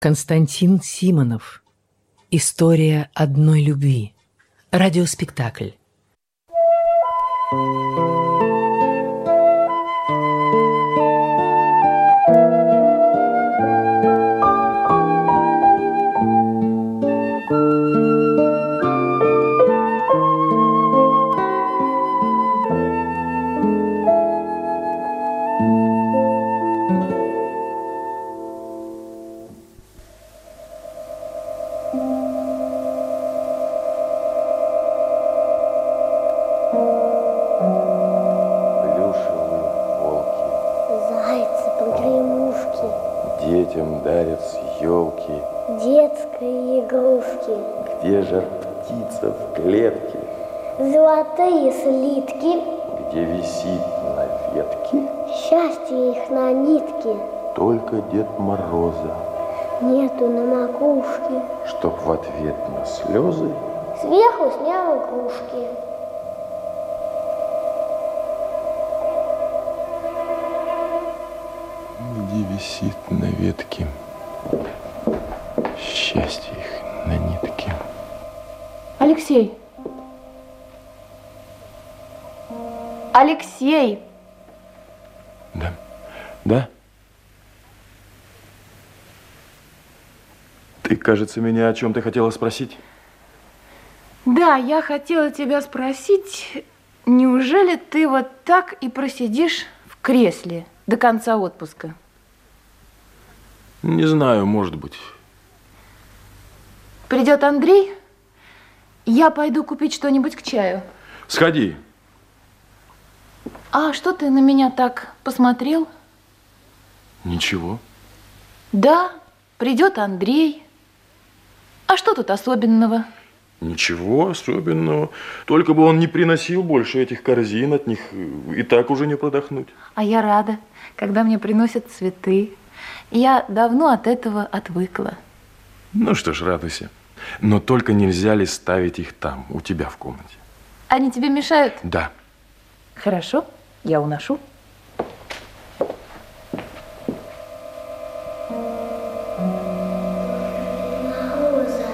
Константин Симонов. История одной любви. Радиоспектакль. Детям дарят с елки. детские игрушки, Где же птица в клетке, золотые слитки, где висит на ветке? Счастье их на нитке, только Дед Мороза, нету на макушке, чтоб в ответ на слезы сверху снял игрушки. Где висит на ветке счастье их на нитке. Алексей. Алексей. Да, да. Ты, кажется, меня о чем ты хотела спросить? Да, я хотела тебя спросить, неужели ты вот так и просидишь в кресле до конца отпуска? Не знаю, может быть. Придет Андрей, я пойду купить что-нибудь к чаю. Сходи. А что ты на меня так посмотрел? Ничего. Да, придет Андрей. А что тут особенного? Ничего особенного. Только бы он не приносил больше этих корзин, от них и так уже не продохнуть. А я рада, когда мне приносят цветы. Я давно от этого отвыкла. Ну что ж, радуйся. Но только нельзя ли ставить их там, у тебя в комнате? Они тебе мешают? Да. Хорошо, я уношу. Мороза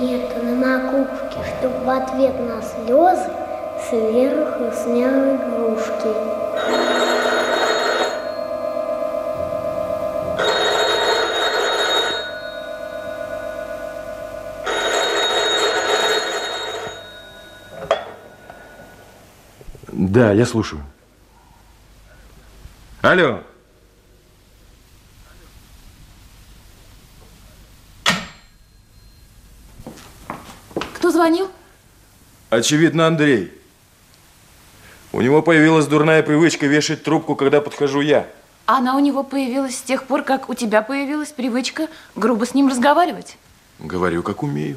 нету на макушке, чтоб в ответ на слезы сверху снял игрушки. Да, я слушаю. Алло. Кто звонил? Очевидно, Андрей. У него появилась дурная привычка вешать трубку, когда подхожу я. Она у него появилась с тех пор, как у тебя появилась привычка грубо с ним разговаривать. Говорю, как умею.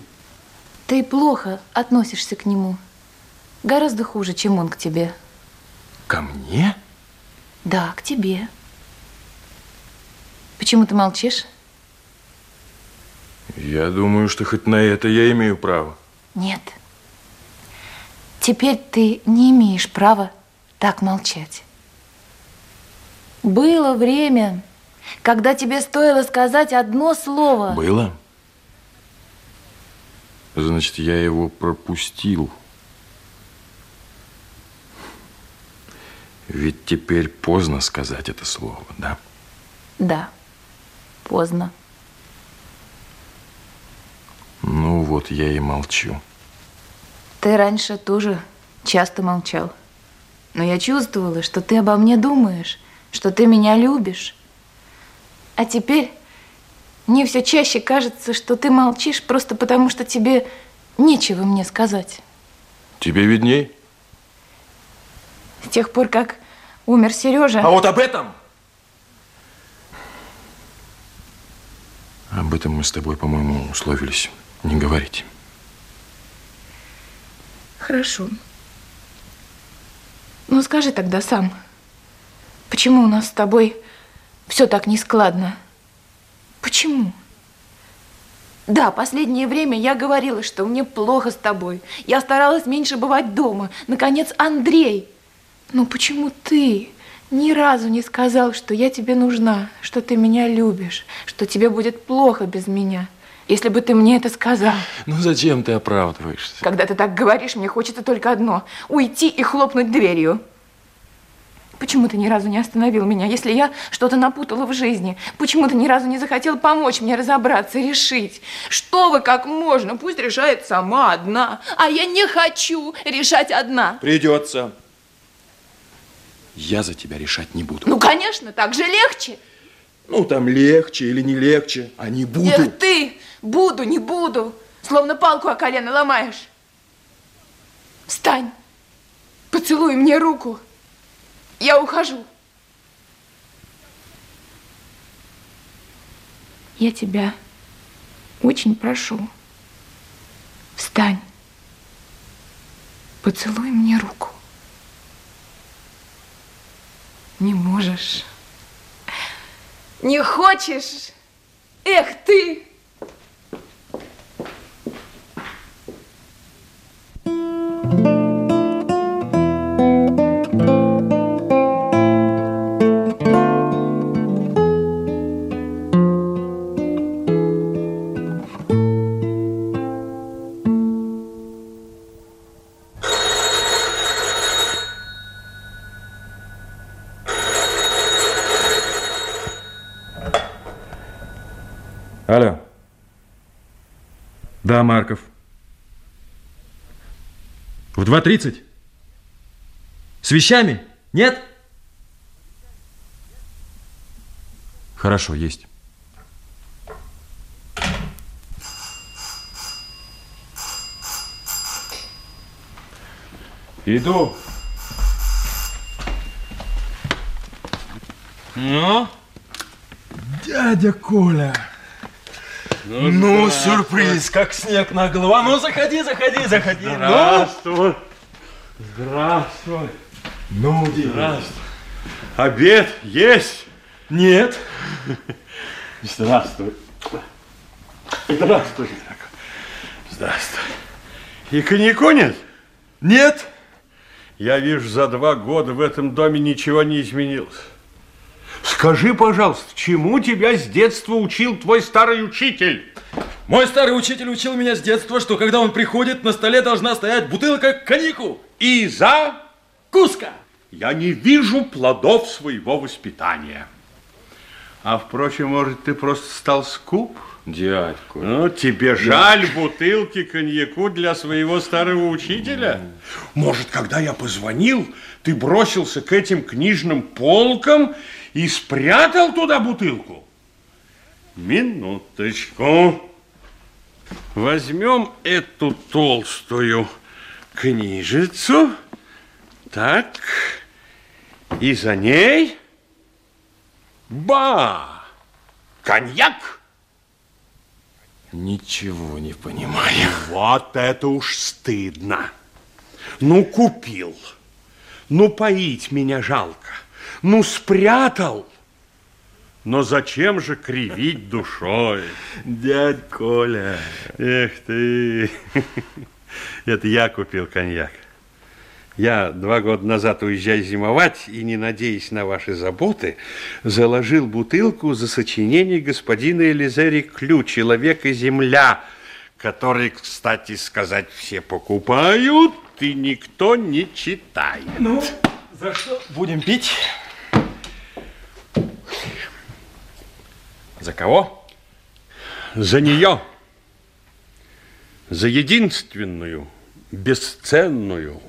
Ты плохо относишься к нему. Гораздо хуже, чем он к тебе. Ко мне? Да, к тебе. Почему ты молчишь? Я думаю, что хоть на это я имею право. Нет. Теперь ты не имеешь права так молчать. Было время, когда тебе стоило сказать одно слово. Было? Значит, я его пропустил. Ведь теперь поздно сказать это слово, да? Да, поздно. Ну вот, я и молчу. Ты раньше тоже часто молчал. Но я чувствовала, что ты обо мне думаешь, что ты меня любишь. А теперь мне все чаще кажется, что ты молчишь просто потому, что тебе нечего мне сказать. Тебе видней? С тех пор, как умер Сережа. А вот об этом? Об этом мы с тобой, по-моему, условились не говорить. Хорошо. Ну, скажи тогда сам, почему у нас с тобой все так нескладно? Почему? Да, последнее время я говорила, что мне плохо с тобой. Я старалась меньше бывать дома. Наконец, Андрей. Но почему ты ни разу не сказал, что я тебе нужна, что ты меня любишь, что тебе будет плохо без меня. Если бы ты мне это сказал. Ну зачем ты оправдываешься? Когда ты так говоришь, мне хочется только одно – уйти и хлопнуть дверью. Почему ты ни разу не остановил меня, если я что-то напутала в жизни? Почему ты ни разу не захотел помочь мне разобраться, решить? Что вы, как можно? Пусть решает сама одна. А я не хочу решать одна. Придется. Я за тебя решать не буду. Ну, конечно, так же легче. Ну, там легче или не легче, а не буду. Эх ты, буду, не буду. Словно палку о колено ломаешь. Встань, поцелуй мне руку. Я ухожу. Я тебя очень прошу. Встань. Поцелуй мне руку. Не можешь. Не хочешь? Эх ты! Алло. Да, Марков. В 2.30? С вещами? Нет? Хорошо, есть. Иду. Ну? Дядя Коля. Ну, сюрприз, как снег на голову. А ну, заходи, заходи, заходи. Здравствуй. Здравствуй. Ну, ну Дима. Здравствуй. Обед есть? Нет. Здравствуй. Здравствуй. Здравствуй. И коньяку нет? Нет. Я вижу, за два года в этом доме ничего не изменилось. Скажи, пожалуйста, чему тебя с детства учил твой старый учитель? Мой старый учитель учил меня с детства, что когда он приходит, на столе должна стоять бутылка коньяку. И за... Куска. Я не вижу плодов своего воспитания. А, впрочем, может, ты просто стал скуп? Дядьку. Ну, тебе жаль бутылки коньяку для своего старого учителя? Может, когда я позвонил, ты бросился к этим книжным полкам и спрятал туда бутылку? Минуточку. Возьмем эту толстую книжицу. Так. И за ней... Ба! Коньяк! Ничего не понимаю. Вот это уж стыдно. Ну, купил. Ну, поить меня жалко. Ну, спрятал. Но зачем же кривить душой? Дядь Коля. Эх ты. Это я купил коньяк. Я два года назад, уезжая зимовать и не надеясь на ваши заботы, заложил бутылку за сочинение господина Элизери Клю «Человек и земля», который, кстати сказать, все покупают и никто не читает. Ну, за что будем пить? За кого? За нее. За единственную, бесценную,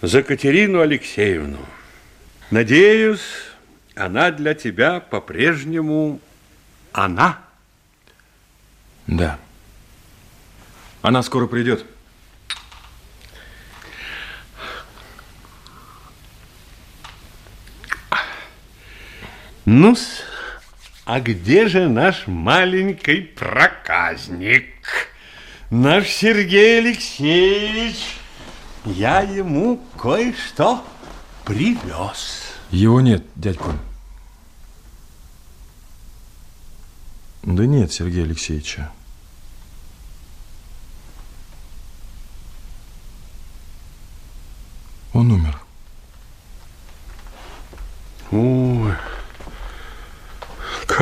за Катерину Алексеевну. Надеюсь, она для тебя по-прежнему она. Да. Она скоро придет. Ну а где же наш маленький проказник? Наш Сергей Алексеевич. Я ему кое-что привез. Его нет, дядь Коль. Да нет Сергея Алексеевича. Он умер.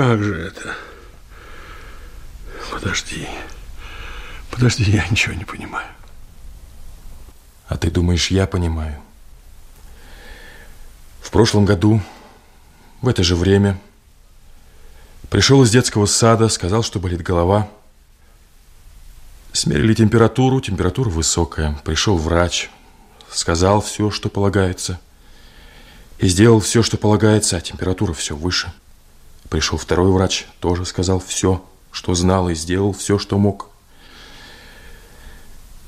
Как же это? Подожди. Подожди, я ничего не понимаю. А ты думаешь, я понимаю? В прошлом году, в это же время, пришел из детского сада, сказал, что болит голова. Смерили температуру, температура высокая. Пришел врач, сказал все, что полагается. И сделал все, что полагается, а температура все выше. Пришел второй врач, тоже сказал все, что знал, и сделал все, что мог.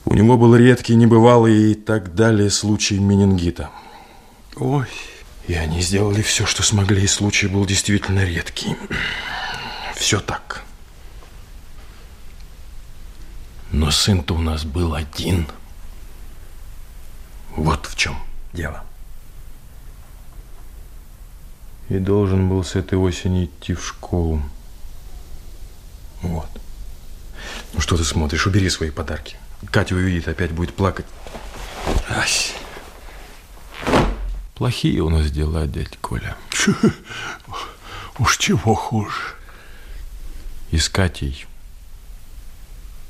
У него был редкий, небывалый и так далее случай менингита. Ой. И они сделали все, что смогли, и случай был действительно редкий. Все так. Но сын-то у нас был один. Вот в чем дело. И должен был с этой осени идти в школу. Вот. Ну что ты смотришь? Убери свои подарки. Катя увидит, опять будет плакать. Ась. Плохие у нас дела, дядь Коля. Уж чего хуже. И с Катей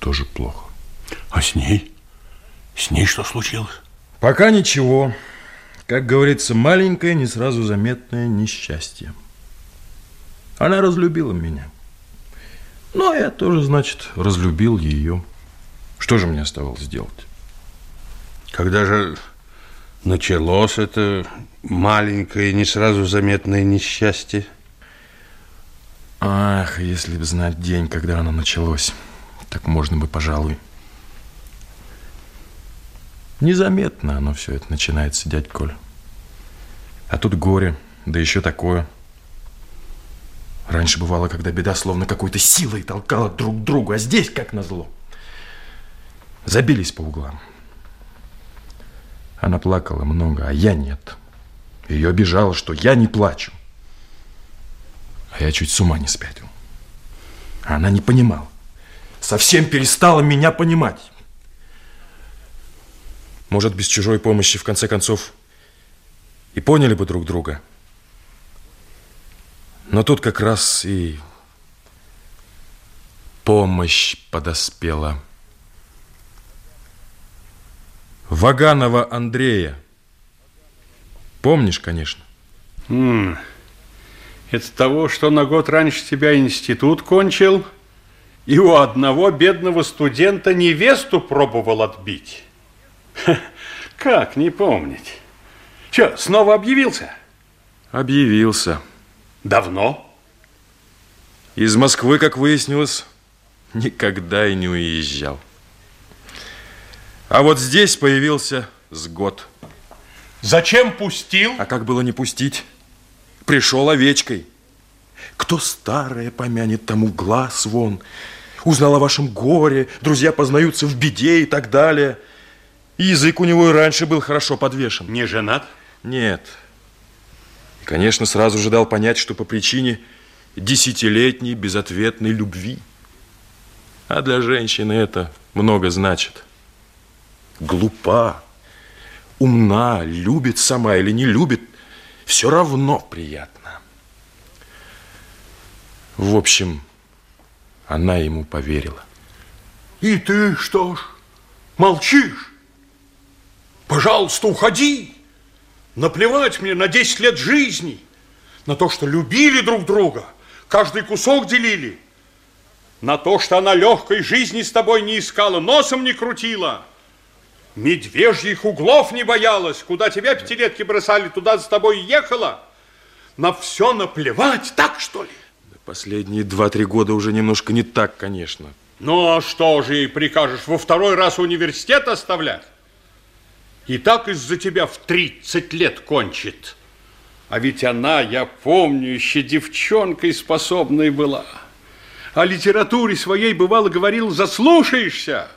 тоже плохо. А с ней? С ней что случилось? Пока ничего. Как говорится, маленькое, не сразу заметное несчастье. Она разлюбила меня. Ну, а я тоже, значит, разлюбил ее. Что же мне оставалось делать? Когда же началось это маленькое, не сразу заметное несчастье? Ах, если бы знать день, когда оно началось, так можно бы, пожалуй. Незаметно оно все это начинается, дядь Коль. А тут горе, да еще такое. Раньше бывало, когда беда словно какой-то силой толкала друг к другу, а здесь как назло. Забились по углам. Она плакала много, а я нет. Ее обижало, что я не плачу. А я чуть с ума не спятил. А она не понимала. Совсем перестала меня понимать. Может, без чужой помощи, в конце концов, и поняли бы друг друга. Но тут как раз и помощь подоспела. Ваганова Андрея. Помнишь, конечно? -м. Это того, что на год раньше тебя институт кончил, и у одного бедного студента невесту пробовал отбить. Ха, как не помнить? Че, снова объявился? Объявился. Давно? Из Москвы, как выяснилось, никогда и не уезжал. А вот здесь появился с год. Зачем пустил? А как было не пустить? Пришел овечкой. Кто старое помянет, тому глаз вон. Узнал о вашем горе, друзья познаются в беде и так далее. Язык у него и раньше был хорошо подвешен. Не женат? Нет. И, конечно, сразу же дал понять, что по причине десятилетней безответной любви. А для женщины это много значит. Глупа, умна, любит сама или не любит, все равно приятно. В общем, она ему поверила. И ты что ж, молчишь? Пожалуйста, уходи. Наплевать мне на 10 лет жизни, на то, что любили друг друга, каждый кусок делили, на то, что она легкой жизни с тобой не искала, носом не крутила, медвежьих углов не боялась, куда тебя пятилетки бросали, туда с тобой ехала. На все наплевать, так что ли? Последние два-три года уже немножко не так, конечно. Ну, а что же ей прикажешь, во второй раз университет оставлять? И так из-за тебя в 30 лет кончит. А ведь она, я помню, еще девчонкой способной была. О литературе своей, бывало, говорил, заслушаешься.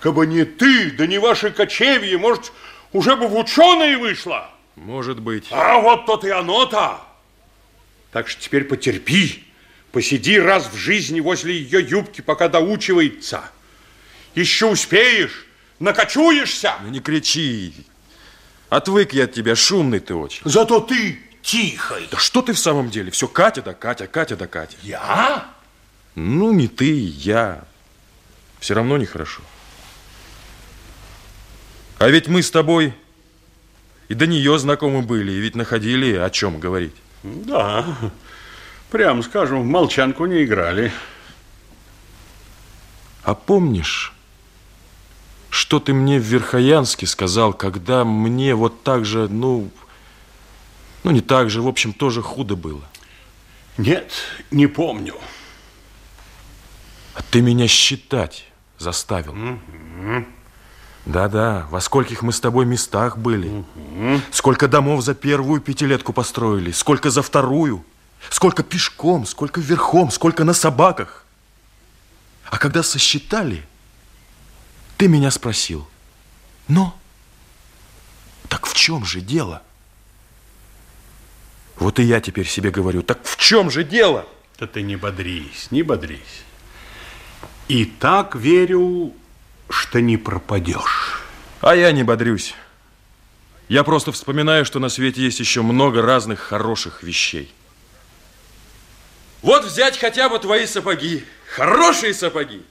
Кабы не ты, да не ваши кочевья, может, уже бы в ученые вышла. Может быть. А вот то и оно-то. Так что теперь потерпи, посиди раз в жизни возле ее юбки, пока доучивается. Еще успеешь. Накочуешься? Ну не кричи. Отвык я от тебя, шумный ты очень. Зато ты тихой. Да что ты в самом деле? Все Катя да Катя, Катя да Катя. Я? Ну, не ты, я. Все равно нехорошо. А ведь мы с тобой и до нее знакомы были, и ведь находили о чем говорить. Да, прям скажем, в молчанку не играли. А помнишь, что ты мне в Верхоянске сказал, когда мне вот так же, ну, ну не так же, в общем, тоже худо было? Нет, не помню. А ты меня считать заставил. Да-да, во скольких мы с тобой местах были. Сколько домов за первую пятилетку построили, сколько за вторую. Сколько пешком, сколько верхом, сколько на собаках. А когда сосчитали, ты меня спросил, но так в чем же дело? Вот и я теперь себе говорю, так в чем же дело? Да ты не бодрись, не бодрись. И так верю, что не пропадешь. А я не бодрюсь. Я просто вспоминаю, что на свете есть еще много разных хороших вещей. Вот взять хотя бы твои сапоги. Хорошие сапоги.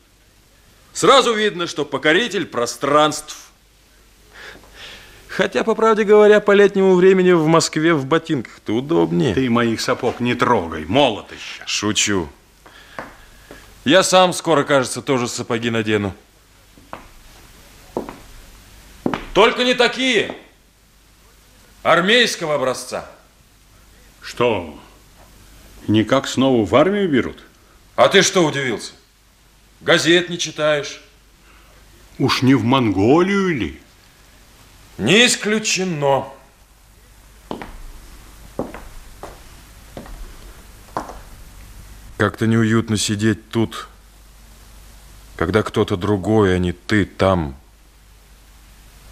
Сразу видно, что покоритель пространств. Хотя, по правде говоря, по летнему времени в Москве в ботинках-то удобнее. Ты моих сапог не трогай, молот еще. Шучу. Я сам скоро, кажется, тоже сапоги надену. Только не такие. Армейского образца. Что, никак снова в армию берут? А ты что удивился? Газет не читаешь? Уж не в Монголию ли? Не исключено. Как-то неуютно сидеть тут, когда кто-то другой, а не ты, там,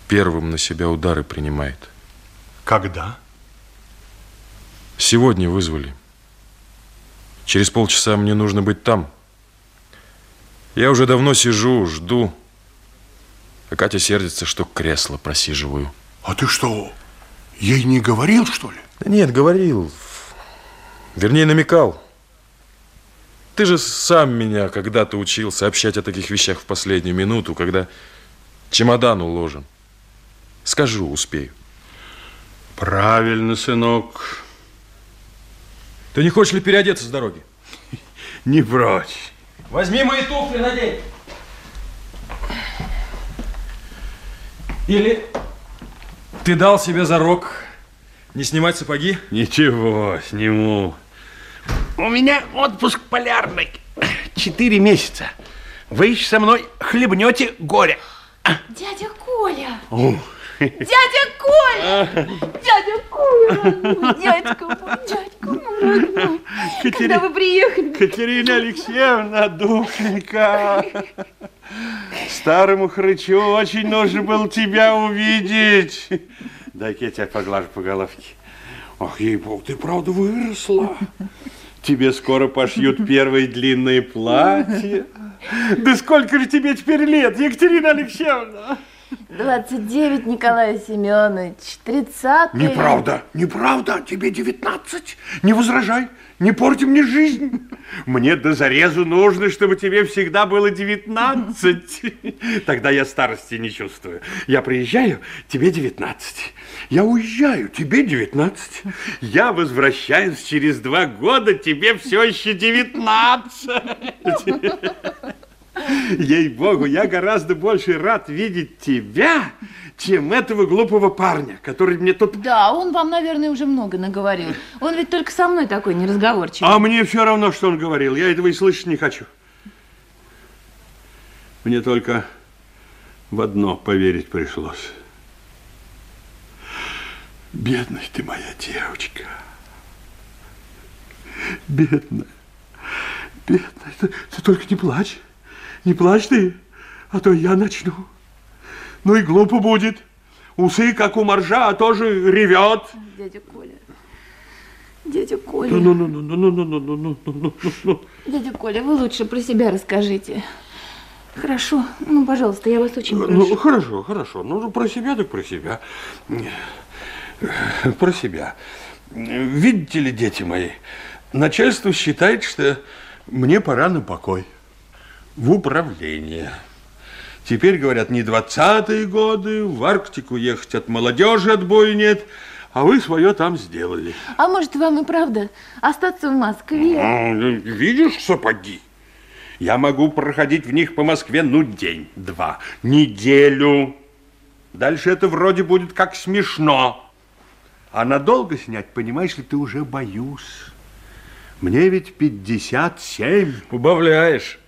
первым на себя удары принимает. Когда? Сегодня вызвали. Через полчаса мне нужно быть там. Я уже давно сижу, жду. А Катя сердится, что кресло просиживаю. А ты что, ей не говорил, что ли? Да нет, говорил. Вернее, намекал. Ты же сам меня когда-то учил сообщать о таких вещах в последнюю минуту, когда чемодан уложен. Скажу, успею. Правильно, сынок. Ты не хочешь ли переодеться с дороги? Не прочь. Возьми мои туфли, надень. Или ты дал себе зарок не снимать сапоги? Ничего, сниму. У меня отпуск полярный. Четыре месяца. Вы еще со мной хлебнете горе. Дядя Коля! О, Дядя Коля! Дядя Коля, дядька мой, дядька мой, родной. Когда вы приехали? Катерина Алексеевна, духонька. Старому хрычу очень нужно было тебя увидеть. Дай-ка я тебя поглажу по головке. Ох, ей-богу, ты правда выросла. Тебе скоро пошьют первое длинное платье. Да сколько же тебе теперь лет, Екатерина Алексеевна? 29, Николай Семенович, 30 Неправда, неправда, тебе 19. Не возражай, не порти мне жизнь. Мне до зарезу нужно, чтобы тебе всегда было 19. Тогда я старости не чувствую. Я приезжаю, тебе 19. Я уезжаю, тебе 19. Я возвращаюсь через два года, тебе все еще 19. Ей-богу, я гораздо больше рад видеть тебя, чем этого глупого парня, который мне тут... Да, он вам, наверное, уже много наговорил. Он ведь только со мной такой неразговорчивый. А мне все равно, что он говорил. Я этого и слышать не хочу. Мне только в одно поверить пришлось. Бедная ты моя девочка. Бедная. Бедная. Ты, ты только не плачь. Не плачь ты, а то я начну. Ну и глупо будет. Усы, как у моржа, а тоже ревет. Дядя Коля. Дядя Коля. Ну, ну, ну, ну, ну, ну, ну, ну, ну, ну, ну, ну. Дядя Коля, вы лучше про себя расскажите. Хорошо. Ну, пожалуйста, я вас очень прошу. Ну, хорошо, хорошо. Ну, про себя так про себя. Про себя. Видите ли, дети мои, начальство считает, что мне пора на покой. В управление. Теперь, говорят, не двадцатые годы, в Арктику ехать от молодежи отбоя нет, а вы свое там сделали. А может, вам и правда остаться в Москве? Ну, Видишь сапоги? Я могу проходить в них по Москве, ну, день-два, неделю. Дальше это вроде будет как смешно. А надолго снять, понимаешь ли, ты уже боюсь. Мне ведь 57. Убавляешь.